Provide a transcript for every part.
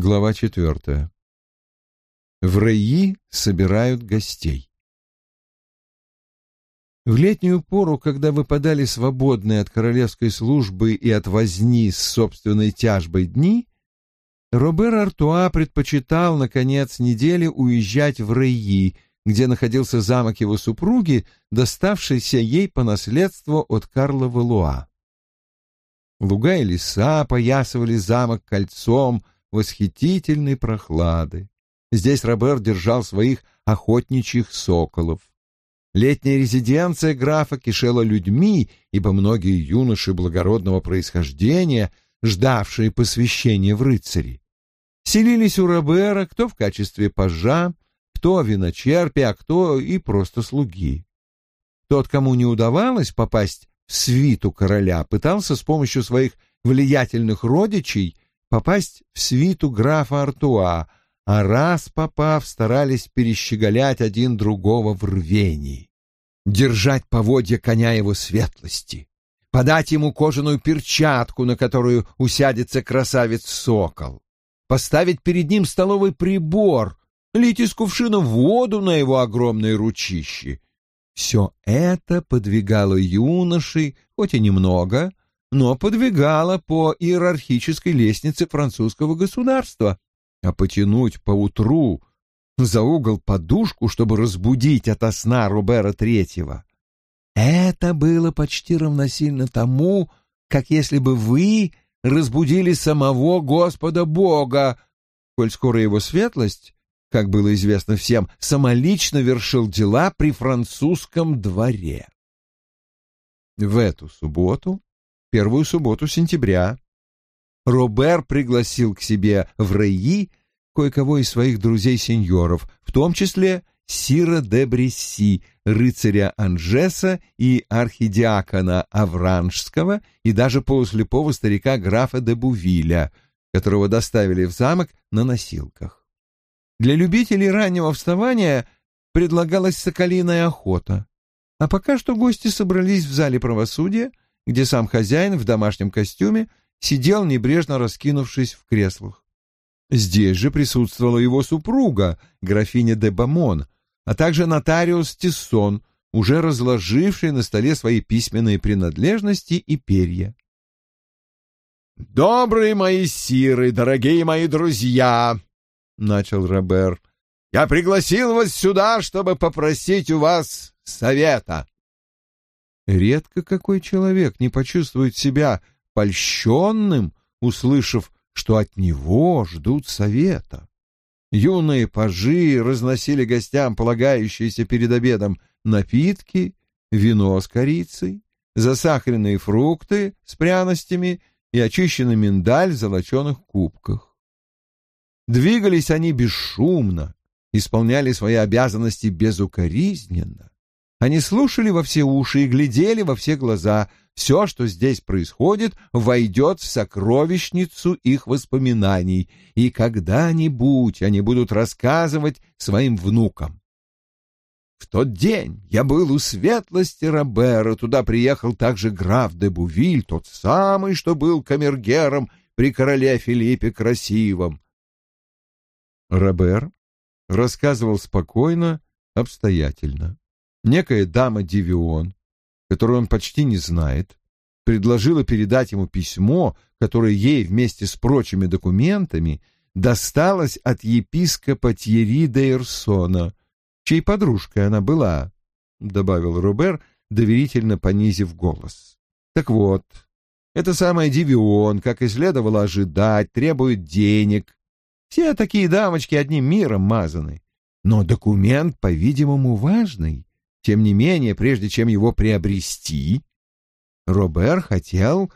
Глава четвертая. В Рейи собирают гостей. В летнюю пору, когда выпадали свободные от королевской службы и от возни с собственной тяжбой дни, Робер Артуа предпочитал на конец недели уезжать в Рейи, где находился замок его супруги, доставшийся ей по наследству от Карла Валуа. Луга и леса поясывали замок кольцом восхитительной прохлады. Здесь Робер держал своих охотничьих соколов. Летняя резиденция графа кишела людьми, ибо многие юноши благородного происхождения, ждавшие посвящения в рыцари, селились у Робера кто в качестве пажа, кто виночерпи, а кто и просто слуги. Тот, кому не удавалось попасть в свиту короля, пытался с помощью своих влиятельных родичей попасть в свиту графа Артуа, а раз попав, старались перещеголять один другого в рвении. Держать поводья коня его светлости, подать ему кожаную перчатку, на которую усядется красавец-сокол, поставить перед ним столовый прибор, лить из кувшина воду на его огромные ручище. Все это подвигало юношей, хоть и немного, но подвигало по иерархической лестнице французского государства, а потянуть поутру за угол подушку, чтобы разбудить ото сна Робера Третьего. Это было почти равносильно тому, как если бы вы разбудили самого Господа Бога, коль скоро его светлость, как было известно всем, самолично вершил дела при французском дворе. В эту субботу, первую субботу сентября, Робер пригласил к себе в Рейи кое-кого из своих друзей-сеньоров, в том числе Сира де Бресси, рыцаря Анжеса и архидиакона Авранжского, и даже полуслепого старика графа де Бувиля, которого доставили в замок на носилках. Для любителей раннего вставания предлагалась соколиная охота. А пока что гости собрались в зале правосудия, где сам хозяин в домашнем костюме сидел, небрежно раскинувшись в креслах. Здесь же присутствовала его супруга, графиня де Бамон, а также нотариус Тиссон, уже разложивший на столе свои письменные принадлежности и перья. «Добрые мои сиры, дорогие мои друзья!» — начал Робер. «Я пригласил вас сюда, чтобы попросить у вас совета». Редко какой человек не почувствует себя польщенным, услышав, что от него ждут совета. Юные пажи разносили гостям полагающиеся перед обедом напитки, вино с корицей, засахаренные фрукты с пряностями и очищенный миндаль в золоченых кубках. Двигались они бесшумно, исполняли свои обязанности безукоризненно. Они слушали во все уши и глядели во все глаза. Все, что здесь происходит, войдет в сокровищницу их воспоминаний, и когда-нибудь они будут рассказывать своим внукам. В тот день я был у светлости Робера, туда приехал также граф де Бувиль, тот самый, что был камергером при короле Филиппе Красивом. Робер рассказывал спокойно, обстоятельно некая дама Дивион, которую он почти не знает, предложила передать ему письмо, которое ей вместе с прочими документами досталось от епископа Тьерри де Ирсона, чьей подружкой она была, — добавил Робер, доверительно понизив голос. Так вот, эта самая Дивион, как и следовало ожидать, требует денег. Все такие дамочки одним миром мазаны. Но документ, по-видимому, важный, тем не менее, прежде чем его приобрести, Робер хотел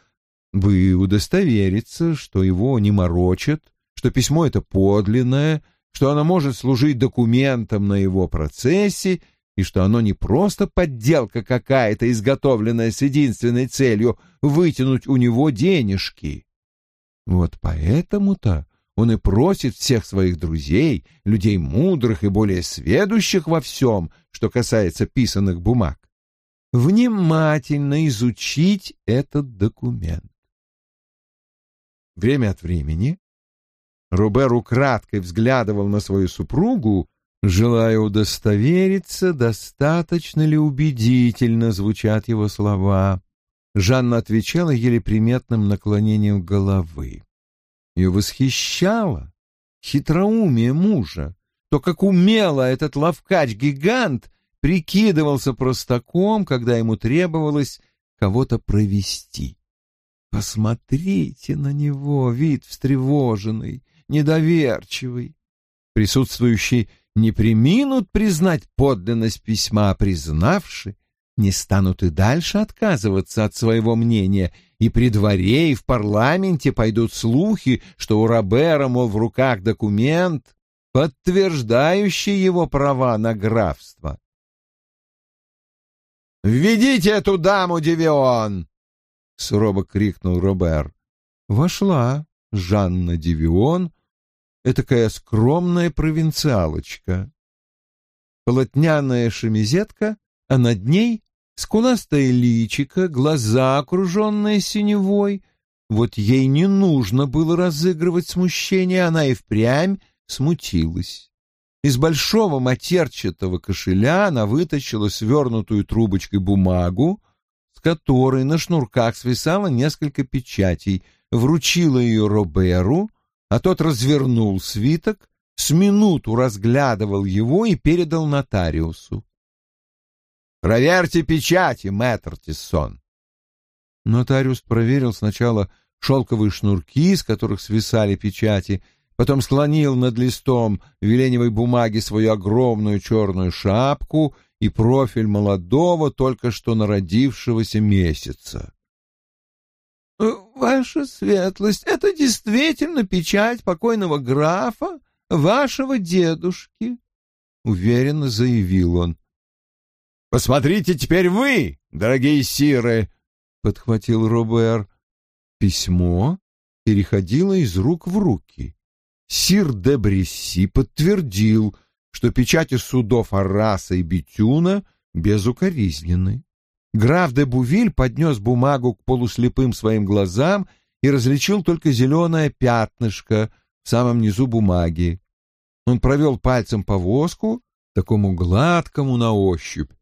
бы удостовериться, что его не морочат, что письмо это подлинное, что оно может служить документом на его процессе и что оно не просто подделка какая-то, изготовленная с единственной целью вытянуть у него денежки. Вот поэтому-то он и просит всех своих друзей, людей мудрых и более сведущих во всем, что касается писанных бумаг, внимательно изучить этот документ. Время от времени Робер украдкой взглядывал на свою супругу, желая удостовериться, достаточно ли убедительно звучат его слова. Жанна отвечала еле приметным наклонением головы. Ее восхищало хитроумие мужа, то, как умело этот ловкач-гигант прикидывался простаком, когда ему требовалось кого-то провести. Посмотрите на него, вид встревоженный, недоверчивый. Присутствующие не приминут признать подлинность письма, признавши, не станут и дальше отказываться от своего мнения, и при дворе, и в парламенте пойдут слухи, что у Робера, мол, в руках документ, подтверждающий его права на графство. «Введите эту даму, Девион!» — сурово крикнул Робер. Вошла Жанна Девион, этакая скромная провинциалочка. Полотняная шемизетка, а над ней скуластое личико, глаза, окруженные синевой. Вот ей не нужно было разыгрывать смущение, она и впрямь смутилась. Из большого матерчатого кошеля она вытащила свернутую трубочкой бумагу, с которой на шнурках свисало несколько печатей, вручила ее Роберу, а тот развернул свиток, с минуту разглядывал его и передал нотариусу. «Проверьте печати, мэтр Тиссон!» Нотариус проверил сначала шелковые шнурки, с которых свисали печати, потом склонил над листом веленевой бумаги свою огромную черную шапку и профиль молодого, только что народившегося месяца. «Э, «Ваша светлость, это действительно печать покойного графа, вашего дедушки», — уверенно заявил он. «Посмотрите теперь вы, дорогие сиры!» — подхватил Робер. Письмо переходило из рук в руки. Сир де Бресси подтвердил, что печати судов Арраса и Бетюна безукоризнены. Граф де Бувиль поднес бумагу к полуслепым своим глазам и различил только зеленое пятнышко в самом низу бумаги. Он провел пальцем по воску, такому гладкому на ощупь,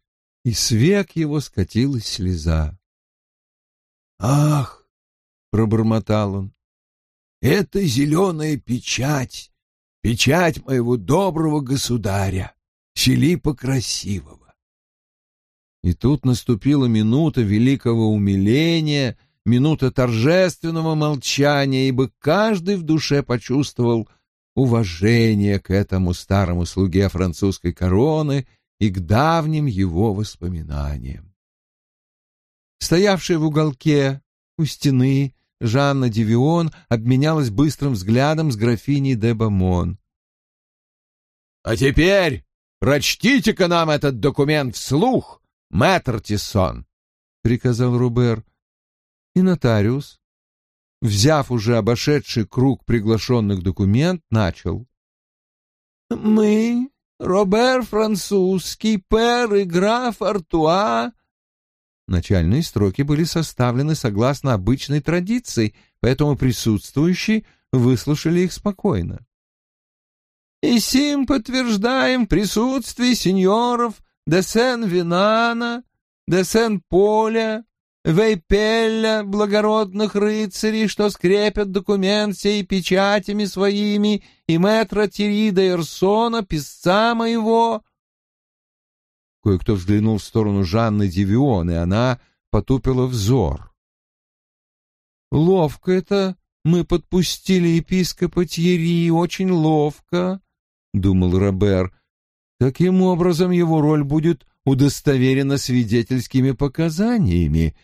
и с век его скатилась слеза. «Ах!» — пробормотал он. Это зеленая печать, печать моего доброго государя, Филиппа Красивого. И тут наступила минута великого умиления, минута торжественного молчания, ибо каждый в душе почувствовал уважение к этому старому слуге французской короны и к давним его воспоминаниям. Стоявший в уголке у стены Жанна Дивион обменялась быстрым взглядом с графиней де Бамон. «А теперь прочтите-ка нам этот документ вслух, мэтр Тиссон», — приказал Рубер. И нотариус, взяв уже обошедший круг приглашенных документ, начал. «Мы, Робер Французский, пэр и граф Артуа, Начальные строки были составлены согласно обычной традиции, поэтому присутствующие выслушали их спокойно. «И сим подтверждаем присутствие сеньоров де Сен-Винана, де Сен-Поля, Вейпелля, благородных рыцарей, что скрепят документ сей печатями своими, и мэтра Тирида Ирсона, писца моего, Кое-кто взглянул в сторону Жанны Дивион, и она потупила взор. «Ловко это мы подпустили епископа Тьерри, очень ловко», — думал Робер. «Таким образом его роль будет удостоверена свидетельскими показаниями.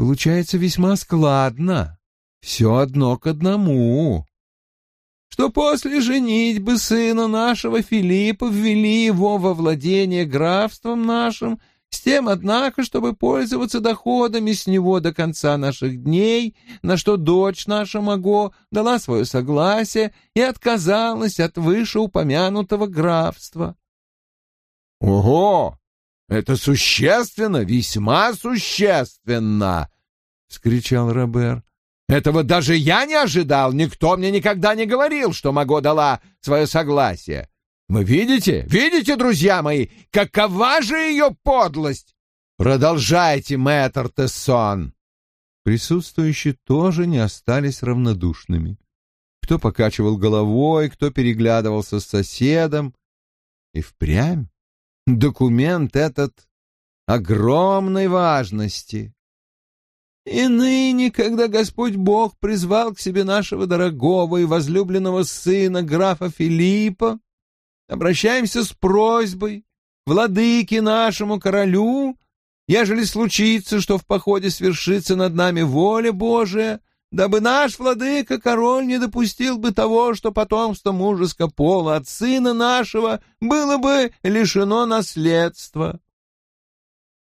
Получается весьма складно, все одно к одному» что после женитьбы сына нашего Филиппа ввели его во владение графством нашим, с тем, однако, чтобы пользоваться доходами с него до конца наших дней, на что дочь наша Маго дала свое согласие и отказалась от вышеупомянутого графства. — Ого! Это существенно, весьма существенно! — скричал Робер. Этого даже я не ожидал. Никто мне никогда не говорил, что Маго дала свое согласие. Вы видите? Видите, друзья мои, какова же ее подлость? Продолжайте, мэтр Тессон. Присутствующие тоже не остались равнодушными. Кто покачивал головой, кто переглядывался с соседом. И впрямь документ этот огромной важности. И ныне, когда Господь Бог призвал к себе нашего дорогого и возлюбленного сына, графа Филиппа, обращаемся с просьбой владыке нашему королю, ежели случится, что в походе свершится над нами воля Божия, дабы наш владыка-король не допустил бы того, что потомство мужеско пола от сына нашего было бы лишено наследства.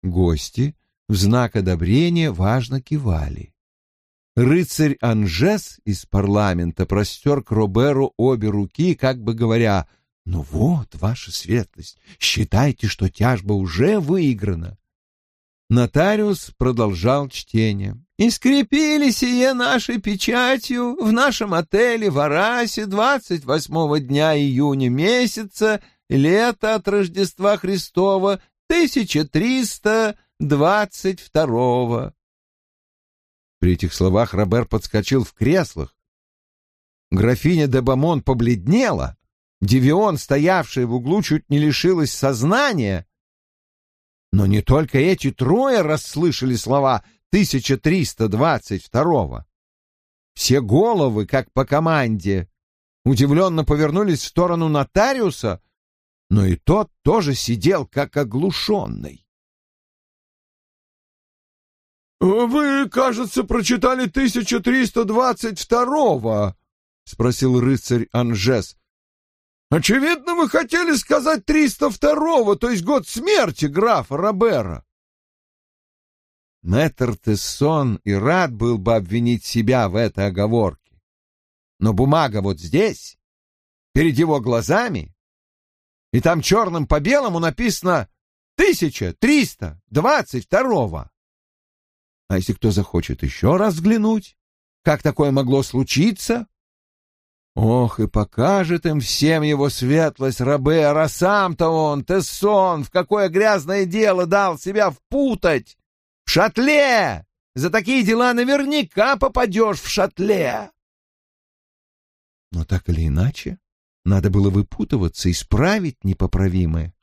Гости в знак одобрения важно кивали. Рыцарь Анжес из парламента простер к Роберу обе руки, как бы говоря, «Ну вот, ваша светлость, считайте, что тяжба уже выиграна». Нотариус продолжал чтение. «И скрепили сие нашей печатью в нашем отеле в Арасе 28 дня июня месяца, лета от Рождества Христова, 1300 двадцать второго. При этих словах Робер подскочил в креслах. Графиня де Бамон побледнела. Девион, стоявшая в углу, чуть не лишилась сознания. Но не только эти трое расслышали слова 1322-го. Все головы, как по команде, удивленно повернулись в сторону нотариуса, но и тот тоже сидел как оглушенный. «Вы, кажется, прочитали 1322-го?» — спросил рыцарь Анжес. «Очевидно, вы хотели сказать 302-го, то есть год смерти графа Робера». Мэтр Тессон и рад был бы обвинить себя в этой оговорке. Но бумага вот здесь, перед его глазами, и там черным по белому написано 1322-го. А если кто захочет еще раз взглянуть, как такое могло случиться? Ох, и покажет им всем его светлость Робер, а сам-то он, Тессон, в какое грязное дело дал себя впутать! В шатле! За такие дела наверняка попадешь в шатле! Но так или иначе, надо было выпутываться, исправить непоправимое.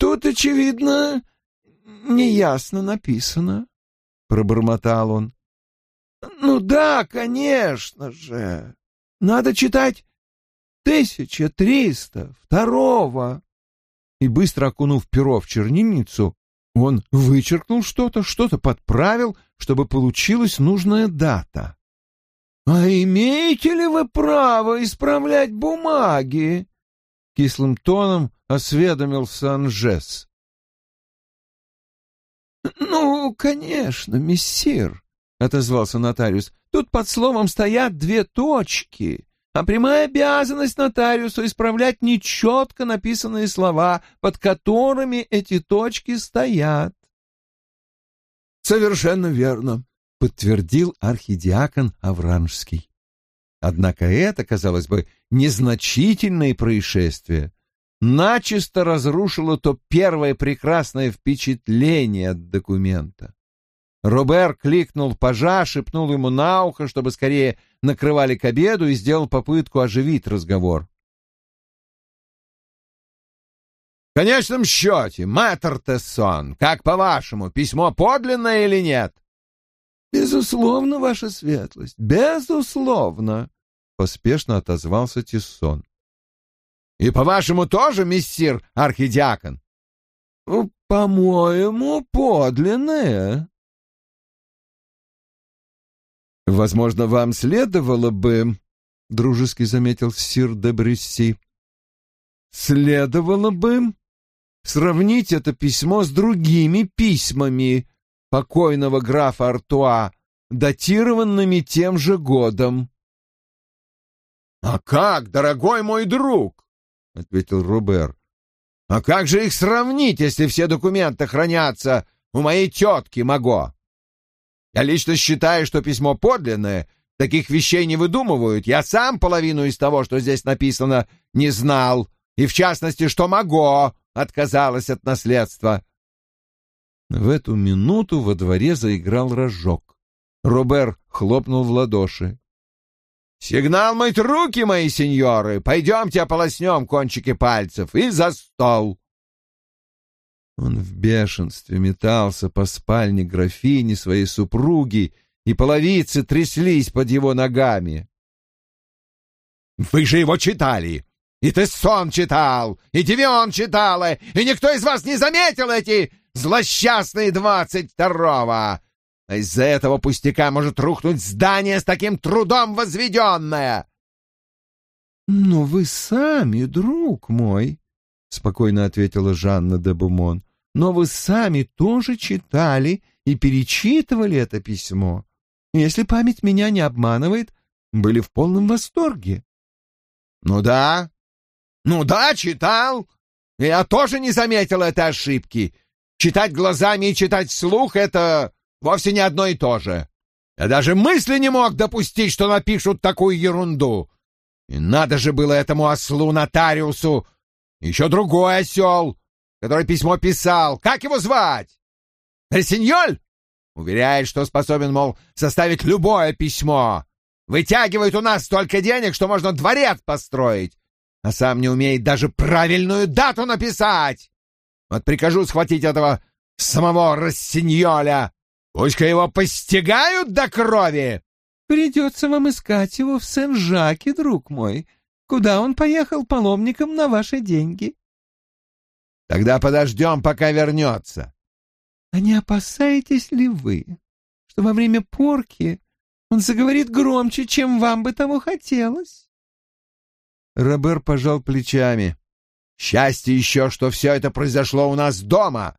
«Тут, очевидно, неясно написано», — пробормотал он. «Ну да, конечно же. Надо читать тысяча триста второго». И быстро окунув перо в чернильницу, он вычеркнул что-то, что-то подправил, чтобы получилась нужная дата. «А имеете ли вы право исправлять бумаги?» Кислым тоном осведомился Анжес. «Ну, конечно, мессир», — отозвался нотариус. «Тут под словом стоят две точки, а прямая обязанность нотариусу исправлять нечетко написанные слова, под которыми эти точки стоят». «Совершенно верно», — подтвердил архидиакон Авранжский. Однако это, казалось бы, незначительное происшествие начисто разрушило то первое прекрасное впечатление от документа. Робер кликнул пажа, шепнул ему на ухо, чтобы скорее накрывали к обеду, и сделал попытку оживить разговор. «В конечном счете, мэтр Тессон, как по-вашему, письмо подлинное или нет?» «Безусловно, ваша светлость, безусловно», — поспешно отозвался Тессон. «И, по-вашему, тоже, миссир архидиакон?» «По-моему, подлинное». «Возможно, вам следовало бы...» — дружески заметил сир де Брюсси. «Следовало бы сравнить это письмо с другими письмами, покойного графа Артуа, датированными тем же годом. «А как, дорогой мой друг?» — ответил Рубер. «А как же их сравнить, если все документы хранятся у моей тетки Маго? Я лично считаю, что письмо подлинное. Таких вещей не выдумывают. Я сам половину из того, что здесь написано, не знал. И, в частности, что Маго отказалась от наследства. В эту минуту во дворе заиграл рожок. Робер хлопнул в ладоши. «Сигнал мыть руки, мои сеньоры! Пойдемте ополоснем кончики пальцев и за стол!» Он в бешенстве метался по спальне графини своей супруги, и половицы тряслись под его ногами. «Вы же его читали! И ты сон читал, и Девион читала, и никто из вас не заметил эти злосчастные двадцать второго! А из-за этого пустяка может рухнуть здание с таким трудом возведенное!» «Но вы сами, друг мой», — спокойно ответила Жанна де Бумон, «но вы сами тоже читали и перечитывали это письмо. Если память меня не обманывает, были в полном восторге». «Ну да, ну да, читал. Я тоже не заметил этой ошибки. Читать глазами и читать вслух — это вовсе не одно и то же. Я даже мысли не мог допустить, что напишут такую ерунду. И надо же было этому ослу-нотариусу. Еще другой осел, который письмо писал. Как его звать? Ресиньоль? Уверяет, что способен, мол, составить любое письмо. Вытягивает у нас столько денег, что можно дворец построить. А сам не умеет даже правильную дату написать. Вот прикажу схватить этого самого Рассиньоля. Пусть-ка его постигают до крови. Придется вам искать его в Сен-Жаке, друг мой. Куда он поехал паломником на ваши деньги? Тогда подождем, пока вернется. А не опасаетесь ли вы, что во время порки он заговорит громче, чем вам бы того хотелось? Робер пожал плечами. Счастье еще, что все это произошло у нас дома,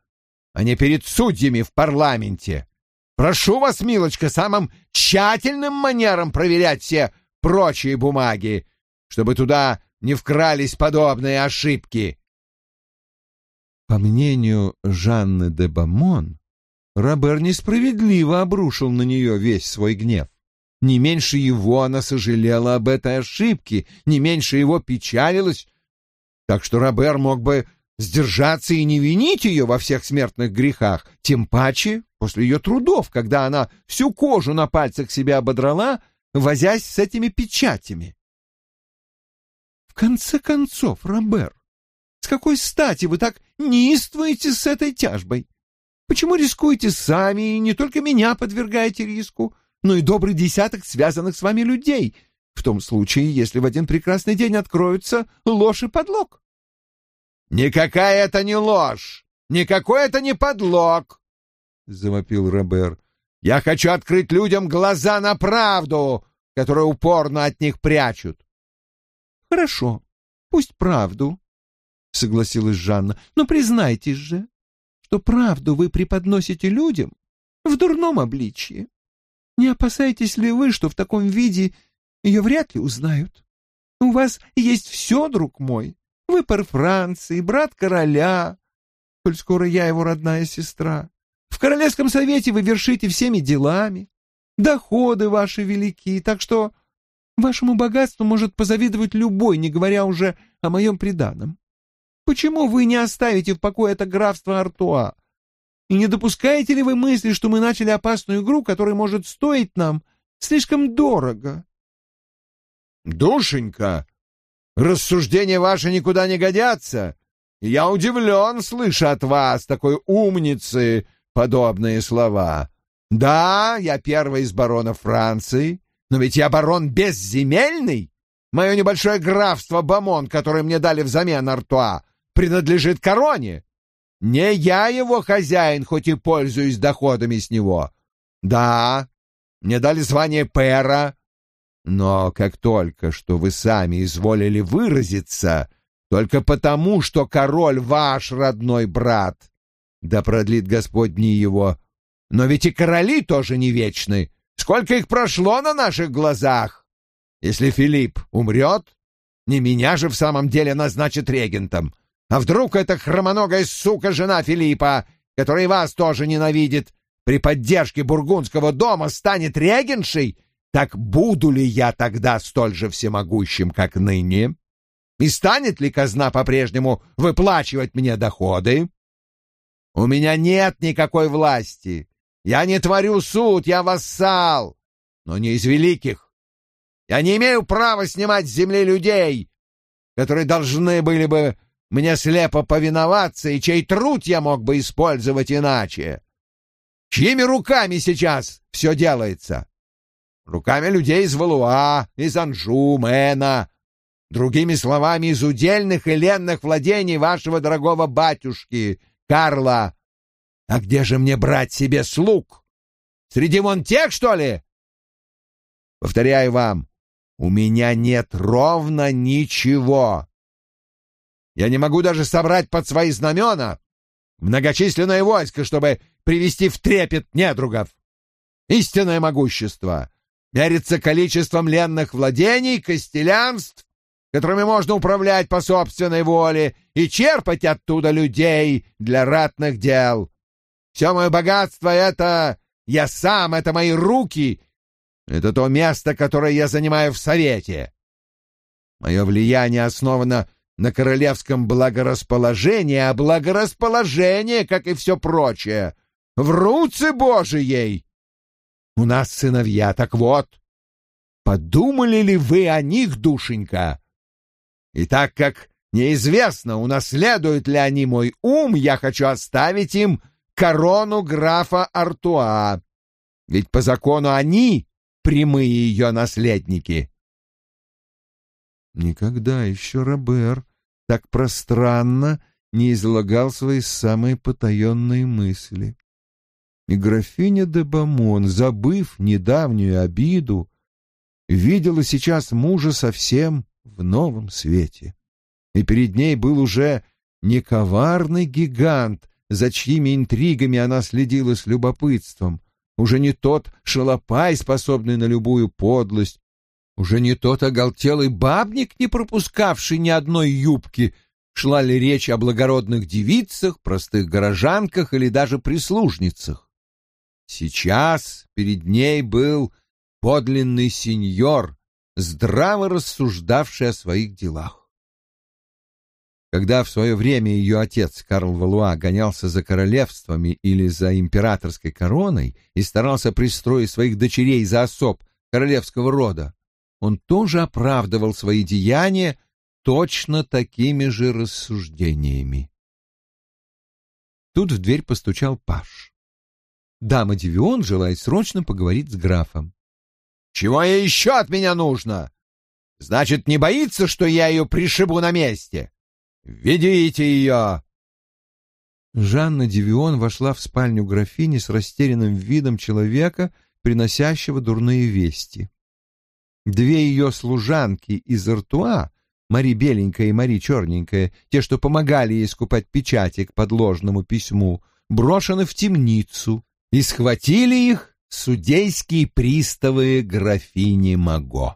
а не перед судьями в парламенте. Прошу вас, милочка, самым тщательным манером проверять все прочие бумаги, чтобы туда не вкрались подобные ошибки. По мнению Жанны де Бамон, Робер несправедливо обрушил на нее весь свой гнев. Не меньше его она сожалела об этой ошибке, не меньше его печалилась, так что Робер мог бы сдержаться и не винить ее во всех смертных грехах, тем паче после ее трудов, когда она всю кожу на пальцах себя ободрала, возясь с этими печатями. В конце концов, Робер, с какой стати вы так неистуете с этой тяжбой? Почему рискуете сами и не только меня подвергаете риску, но и добрый десяток связанных с вами людей — в том случае, если в один прекрасный день откроются ложь и подлог. «Никакая это не ложь! Никакой это не подлог!» — завопил Робер. «Я хочу открыть людям глаза на правду, которую упорно от них прячут». «Хорошо, пусть правду», — согласилась Жанна. «Но признайтесь же, что правду вы преподносите людям в дурном обличье. Не опасаетесь ли вы, что в таком виде ее вряд ли узнают. У вас есть все, друг мой. Вы пар Франции, брат короля. Коль скоро я его родная сестра. В Королевском совете вы вершите всеми делами. Доходы ваши велики, так что вашему богатству может позавидовать любой, не говоря уже о моем приданом. Почему вы не оставите в покое это графство Артуа? И не допускаете ли вы мысли, что мы начали опасную игру, которая может стоить нам слишком дорого? «Душенька, рассуждения ваши никуда не годятся. Я удивлен, слыша от вас такой умницы подобные слова. Да, я первый из баронов Франции, но ведь я барон безземельный. Мое небольшое графство Бамон, которое мне дали взамен Артуа, принадлежит короне. Не я его хозяин, хоть и пользуюсь доходами с него. Да, мне дали звание пера, но как только что вы сами изволили выразиться, только потому, что король ваш родной брат, да продлит Господь дни его, но ведь и короли тоже не вечны. Сколько их прошло на наших глазах? Если Филипп умрет, не меня же в самом деле назначит регентом. А вдруг эта хромоногая сука жена Филиппа, которая вас тоже ненавидит, при поддержке бургундского дома станет регеншей, так буду ли я тогда столь же всемогущим, как ныне? И станет ли казна по-прежнему выплачивать мне доходы? У меня нет никакой власти. Я не творю суд, я вассал, но не из великих. Я не имею права снимать с земли людей, которые должны были бы мне слепо повиноваться, и чей труд я мог бы использовать иначе. Чьими руками сейчас все делается? Руками людей из Валуа, из Анжу, Мэна, другими словами, из удельных и ленных владений вашего дорогого батюшки, Карла. А где же мне брать себе слуг? Среди вон тех, что ли? Повторяю вам, у меня нет ровно ничего. Я не могу даже собрать под свои знамена многочисленное войско, чтобы привести в трепет недругов. Истинное могущество мерится количеством ленных владений, костелянств, которыми можно управлять по собственной воле и черпать оттуда людей для ратных дел. Все мое богатство — это я сам, это мои руки, это то место, которое я занимаю в Совете. Мое влияние основано на королевском благорасположении, а благорасположение, как и все прочее, в руце Божией. У нас сыновья, так вот, подумали ли вы о них, душенька? И так как неизвестно, унаследуют ли они мой ум, я хочу оставить им корону графа Артуа. Ведь по закону они прямые ее наследники. Никогда еще Робер так пространно не излагал свои самые потаенные мысли. И графиня де Бамон, забыв недавнюю обиду, видела сейчас мужа совсем в новом свете. И перед ней был уже не коварный гигант, за чьими интригами она следила с любопытством, уже не тот шалопай, способный на любую подлость, уже не тот оголтелый бабник, не пропускавший ни одной юбки, шла ли речь о благородных девицах, простых горожанках или даже прислужницах. Сейчас перед ней был подлинный сеньор, здраво рассуждавший о своих делах. Когда в свое время ее отец Карл Валуа гонялся за королевствами или за императорской короной и старался пристроить своих дочерей за особ королевского рода, он тоже оправдывал свои деяния точно такими же рассуждениями. Тут в дверь постучал Паш. Дама Девион желает срочно поговорить с графом. «Чего ей еще от меня нужно? Значит, не боится, что я ее пришибу на месте? Ведите ее!» Жанна Девион вошла в спальню графини с растерянным видом человека, приносящего дурные вести. Две ее служанки из Артуа, Мари Беленькая и Мари Черненькая, те, что помогали ей скупать печати к подложному письму, брошены в темницу, и схватили их судейские приставы графини Маго.